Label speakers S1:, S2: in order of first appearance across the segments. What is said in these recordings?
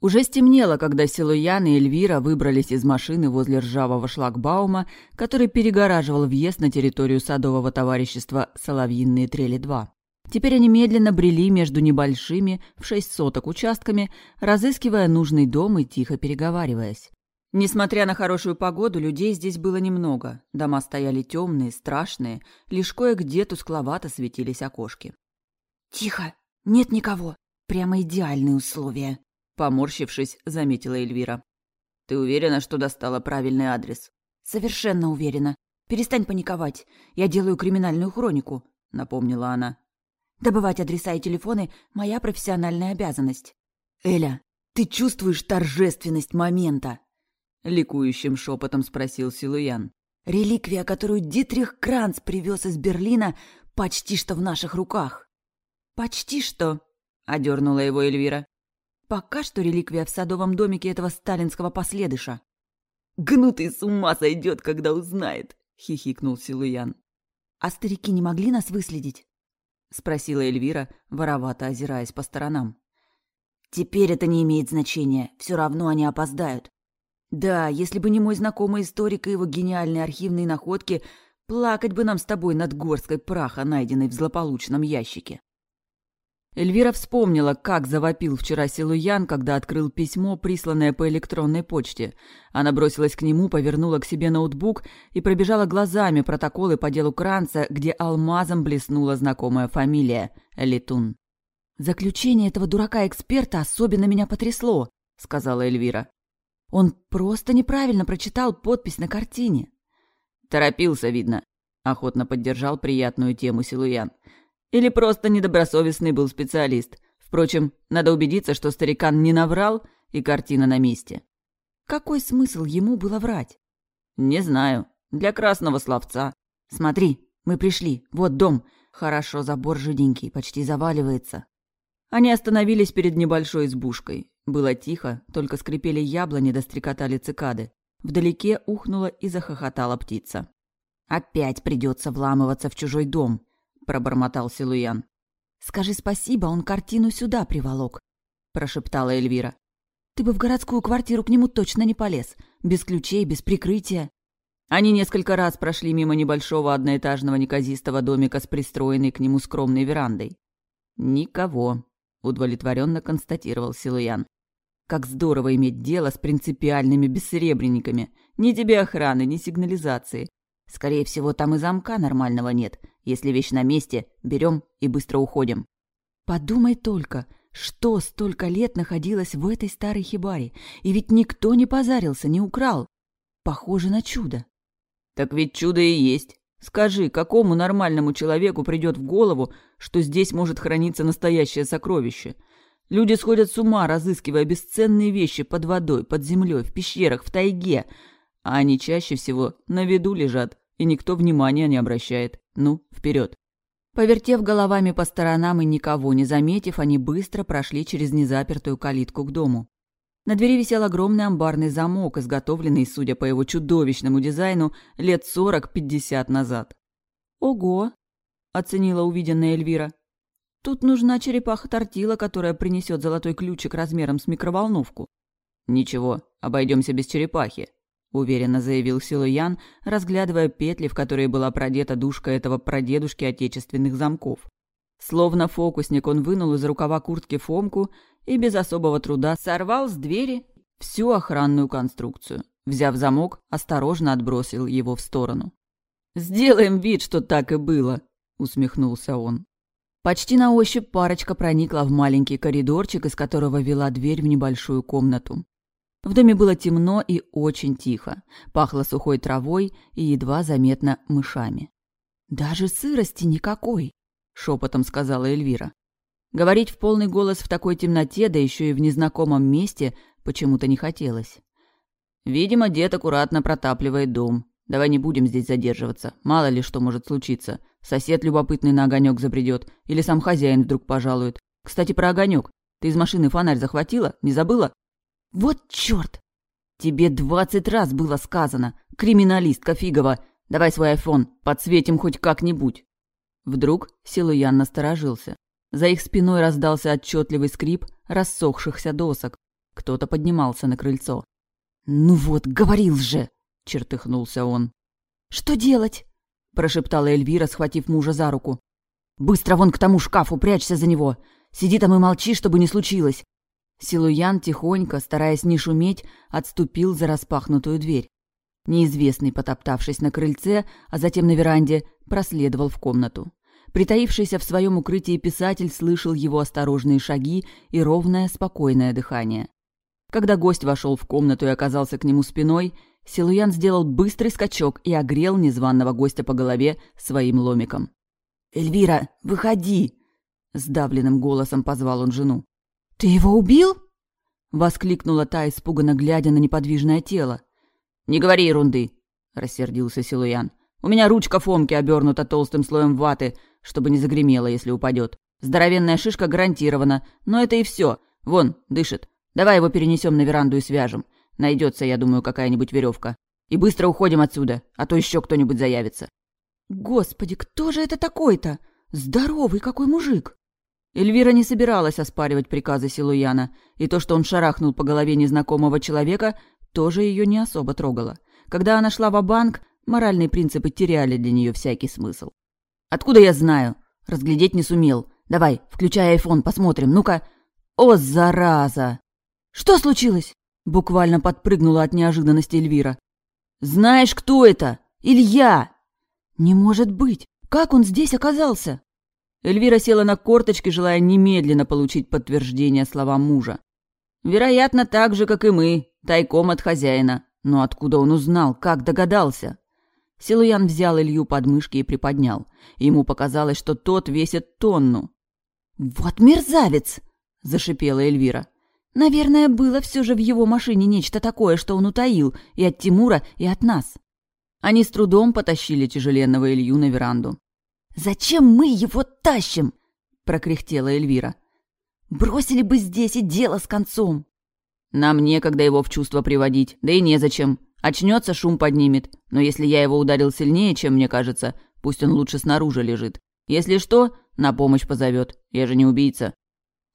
S1: Уже стемнело, когда Силуян и Эльвира выбрались из машины возле ржавого шлагбаума, который перегораживал въезд на территорию садового товарищества «Соловьиные трели-2». Теперь они медленно брели между небольшими, в шесть соток участками, разыскивая нужный дом и тихо переговариваясь. Несмотря на хорошую погоду, людей здесь было немного. Дома стояли темные, страшные, лишь кое-где тускловато светились окошки.
S2: «Тихо! Нет никого! Прямо идеальные условия!»
S1: Поморщившись, заметила Эльвира. «Ты уверена, что достала правильный адрес?»
S2: «Совершенно уверена. Перестань паниковать. Я делаю криминальную хронику», — напомнила она. «Добывать адреса и телефоны — моя профессиональная обязанность».
S1: «Эля, ты чувствуешь торжественность момента?» — ликующим шепотом спросил Силуян.
S2: «Реликвия, которую Дитрих Кранц привез из Берлина, почти что в наших руках».
S1: «Почти что», — одернула его Эльвира.
S2: Пока что реликвия в садовом домике этого сталинского последыша.
S1: «Гнутый с ума сойдет, когда узнает!» — хихикнул Силуян.
S2: «А старики не могли нас выследить?»
S1: — спросила Эльвира, воровато озираясь по сторонам.
S2: «Теперь это не имеет значения. Все равно они опоздают. Да, если бы не мой знакомый историк и его гениальные архивные находки, плакать бы нам с тобой над горской праха, найденной в злополучном ящике».
S1: Эльвира вспомнила, как завопил вчера Силуян, когда открыл письмо, присланное по электронной почте. Она бросилась к нему, повернула к себе ноутбук и пробежала глазами протоколы по делу Кранца, где алмазом блеснула знакомая фамилия – Летун.
S2: «Заключение этого дурака-эксперта особенно меня потрясло», – сказала Эльвира. «Он просто неправильно прочитал подпись на картине».
S1: «Торопился, видно», – охотно поддержал приятную тему Силуян. Или просто недобросовестный был специалист. Впрочем, надо убедиться, что старикан не наврал, и картина на месте.
S2: Какой смысл ему было врать?
S1: Не знаю. Для красного словца.
S2: Смотри, мы пришли. Вот дом. Хорошо, забор жиденький, почти заваливается.
S1: Они остановились перед небольшой избушкой. Было тихо, только скрипели яблони да стрекотали цикады. Вдалеке ухнула и захохотала птица.
S2: Опять придется вламываться в чужой дом
S1: пробормотал Силуян.
S2: «Скажи спасибо, он картину сюда приволок», – прошептала Эльвира. «Ты бы в городскую квартиру к нему точно не полез. Без ключей, без прикрытия».
S1: Они несколько раз прошли мимо небольшого одноэтажного неказистого домика с пристроенной к нему скромной верандой. «Никого», – удовлетворенно констатировал Силуян. «Как здорово иметь дело с принципиальными бессеребренниками. Ни тебе охраны, ни сигнализации. Скорее всего, там и замка нормального нет. Если вещь на месте, берем и быстро уходим.
S2: Подумай только, что столько лет находилось в этой старой хибаре, и ведь никто не позарился, не украл. Похоже на чудо.
S1: Так ведь чудо и есть. Скажи, какому нормальному человеку придет в голову, что здесь может храниться настоящее сокровище? Люди сходят с ума, разыскивая бесценные вещи под водой, под землей, в пещерах, в тайге, а они чаще всего на виду лежат, и никто внимания не обращает. Ну, вперед. Повертев головами по сторонам и никого не заметив, они быстро прошли через незапертую калитку к дому. На двери висел огромный амбарный замок, изготовленный, судя по его чудовищному дизайну, лет сорок-пятьдесят назад.
S2: «Ого!» – оценила увиденная Эльвира. «Тут нужна черепаха-тортила, которая принесет золотой ключик размером с микроволновку».
S1: «Ничего, обойдемся без черепахи», — уверенно заявил Силуян, разглядывая петли, в которые была продета душка этого прадедушки отечественных замков. Словно фокусник он вынул из рукава куртки Фомку и без особого труда сорвал с двери всю охранную конструкцию. Взяв замок, осторожно отбросил его в сторону. «Сделаем вид, что так и было», — усмехнулся он. Почти на ощупь парочка проникла в маленький коридорчик, из которого вела дверь в небольшую комнату. В доме было темно и очень тихо. Пахло сухой травой и едва заметно мышами.
S2: «Даже сырости никакой», — шепотом сказала Эльвира.
S1: Говорить в полный голос в такой темноте, да еще и в незнакомом месте, почему-то не хотелось. «Видимо, дед аккуратно протапливает дом. Давай не будем здесь задерживаться. Мало ли что может случиться. Сосед любопытный на огонек забредет, или сам хозяин вдруг пожалует. Кстати, про огонек. Ты из машины фонарь захватила? Не забыла?»
S2: «Вот чёрт!»
S1: «Тебе двадцать раз было сказано, криминалистка фигова. Давай свой айфон, подсветим хоть как-нибудь». Вдруг Силуян насторожился. За их спиной раздался отчетливый скрип рассохшихся досок. Кто-то поднимался на крыльцо.
S2: «Ну вот, говорил же!»
S1: — чертыхнулся он.
S2: «Что делать?» — прошептала Эльвира, схватив мужа за руку. «Быстро вон к тому шкафу, прячься за него. Сиди там и молчи, чтобы не случилось».
S1: Силуян тихонько, стараясь не шуметь, отступил за распахнутую дверь. Неизвестный, потоптавшись на крыльце, а затем на веранде, проследовал в комнату. Притаившийся в своем укрытии писатель слышал его осторожные шаги и ровное, спокойное дыхание. Когда гость вошел в комнату и оказался к нему спиной, Силуян сделал быстрый скачок и огрел незваного гостя по голове своим ломиком.
S2: «Эльвира, выходи!» — сдавленным голосом позвал он жену.
S1: «Ты его убил?» — воскликнула та, испуганно глядя на неподвижное тело. «Не говори ерунды», — рассердился Силуян. «У меня ручка Фомки обернута толстым слоем ваты, чтобы не загремело, если упадет. Здоровенная шишка гарантирована, но это и все. Вон, дышит. Давай его перенесем на веранду и свяжем. Найдется, я думаю, какая-нибудь веревка. И быстро уходим отсюда, а то еще кто-нибудь заявится».
S2: «Господи, кто же это такой-то? Здоровый какой мужик!»
S1: Эльвира не собиралась оспаривать приказы Силуяна, и то, что он шарахнул по голове незнакомого человека, тоже ее не особо трогало. Когда она шла в банк моральные принципы теряли для нее всякий смысл. «Откуда я знаю? Разглядеть не сумел. Давай, включай айфон, посмотрим. Ну-ка. О, зараза!»
S2: «Что случилось?»
S1: Буквально подпрыгнула от неожиданности Эльвира. «Знаешь, кто это? Илья!»
S2: «Не может быть! Как он здесь оказался?»
S1: Эльвира села на корточки, желая немедленно получить подтверждение словам мужа. «Вероятно, так же, как и мы, Тайком от хозяина. Но откуда он узнал? Как догадался? Силуян взял Илью под мышки и приподнял. Ему показалось, что тот весит тонну.
S2: «Вот мерзавец!» – зашипела Эльвира. «Наверное, было все же в его машине нечто такое, что он утаил и от Тимура, и от нас».
S1: Они с трудом потащили тяжеленного Илью на веранду.
S2: «Зачем мы его тащим?» – прокряхтела Эльвира. «Бросили бы здесь и дело с концом».
S1: Нам некогда его в чувство приводить, да и незачем. Очнется, шум поднимет. Но если я его ударил сильнее, чем мне кажется, пусть он лучше снаружи лежит. Если что, на помощь позовет. Я же не убийца.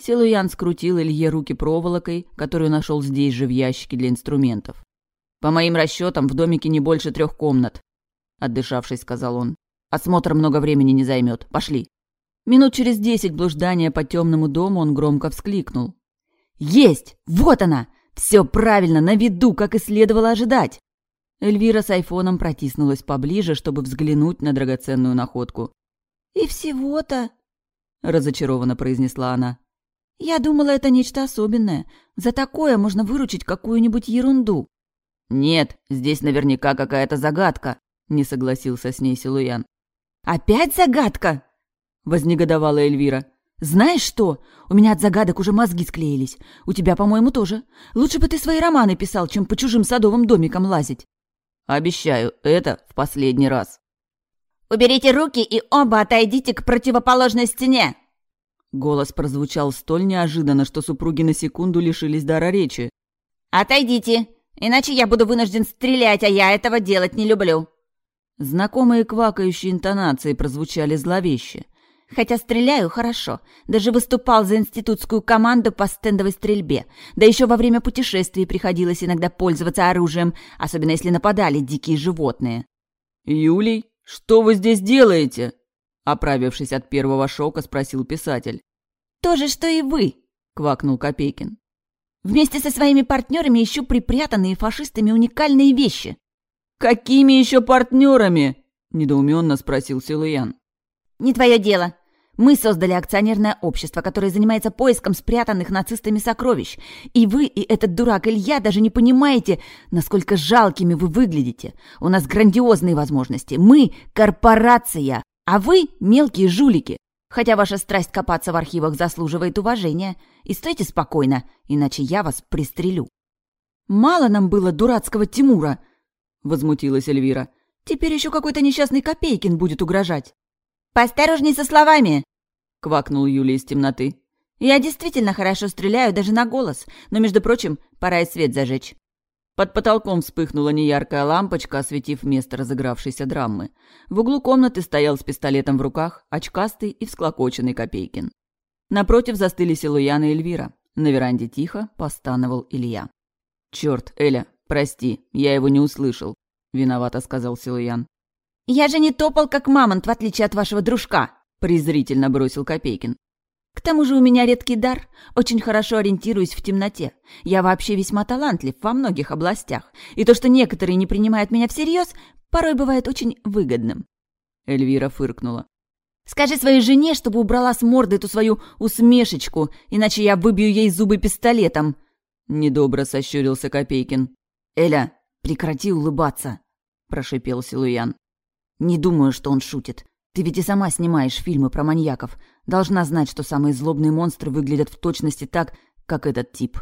S1: Силуян скрутил Илье руки проволокой, которую нашел здесь же в ящике для инструментов. «По моим расчетам, в домике не больше трех комнат», — отдышавшись, сказал он. «Осмотр много времени не займет. Пошли». Минут через десять блуждания по темному дому он громко вскликнул. «Есть! Вот она! Все правильно, на виду, как и следовало ожидать!» Эльвира с айфоном протиснулась поближе, чтобы взглянуть на драгоценную находку.
S2: «И всего-то...»
S1: — разочарованно произнесла она.
S2: «Я думала, это нечто особенное. За такое можно выручить какую-нибудь ерунду».
S1: «Нет, здесь наверняка какая-то загадка», — не согласился с ней Силуян.
S2: «Опять загадка?» — вознегодовала Эльвира. «Знаешь что? У меня от загадок уже мозги склеились. У тебя, по-моему, тоже. Лучше бы ты свои романы писал, чем по чужим садовым домикам лазить».
S1: «Обещаю, это в последний раз».
S3: «Уберите руки и оба отойдите к противоположной стене!»
S1: Голос прозвучал столь неожиданно, что супруги на секунду лишились дара речи.
S3: «Отойдите, иначе я буду вынужден стрелять, а я этого делать не люблю».
S1: Знакомые квакающие интонации прозвучали зловеще.
S3: Хотя стреляю хорошо. Даже выступал за институтскую команду по стендовой стрельбе. Да еще во время путешествий приходилось иногда пользоваться оружием, особенно если нападали дикие животные.
S1: «Юлий, что вы здесь делаете?» Оправившись от первого шока, спросил писатель.
S3: «То же, что и вы», — квакнул Копейкин.
S2: «Вместе со своими партнерами ищу припрятанные фашистами уникальные вещи».
S1: «Какими еще партнерами?» — недоуменно спросил Силуян.
S3: «Не твое дело», мы создали акционерное общество, которое занимается поиском спрятанных нацистами сокровищ. И вы, и этот дурак Илья даже не понимаете, насколько жалкими вы выглядите. У нас грандиозные возможности. Мы – корпорация, а вы – мелкие жулики. Хотя ваша страсть копаться в архивах заслуживает уважения. И стойте спокойно, иначе я вас пристрелю».
S2: «Мало нам было дурацкого Тимура», – возмутилась Эльвира. «Теперь еще какой-то несчастный Копейкин будет угрожать».
S3: «Поосторожней со словами!»
S1: — квакнул Юлия из темноты.
S3: «Я действительно хорошо стреляю, даже на голос, но, между прочим, пора и свет зажечь».
S1: Под потолком вспыхнула неяркая лампочка, осветив место разыгравшейся драмы. В углу комнаты стоял с пистолетом в руках очкастый и всклокоченный Копейкин. Напротив застыли Силуяна и Эльвира. На веранде тихо постановал Илья. «Чёрт, Эля, прости, я его не услышал», — виновато сказал Силуян.
S3: «Я же не топал, как мамонт, в отличие от вашего дружка», —
S1: презрительно бросил Копейкин.
S3: «К тому же у меня редкий дар, очень хорошо ориентируюсь в темноте. Я вообще весьма талантлив во многих областях, и то, что некоторые не принимают меня всерьез, порой бывает очень выгодным».
S1: Эльвира фыркнула.
S3: Скажи своей жене, чтобы убрала с морды эту свою усмешечку, иначе я выбью ей зубы пистолетом!»
S1: Недобро сощурился Копейкин.
S2: «Эля, прекрати улыбаться!» – прошипел Силуян. «Не думаю, что он шутит. Ты ведь и сама снимаешь фильмы про маньяков. Должна знать, что самые злобные монстры выглядят в точности так, как этот тип».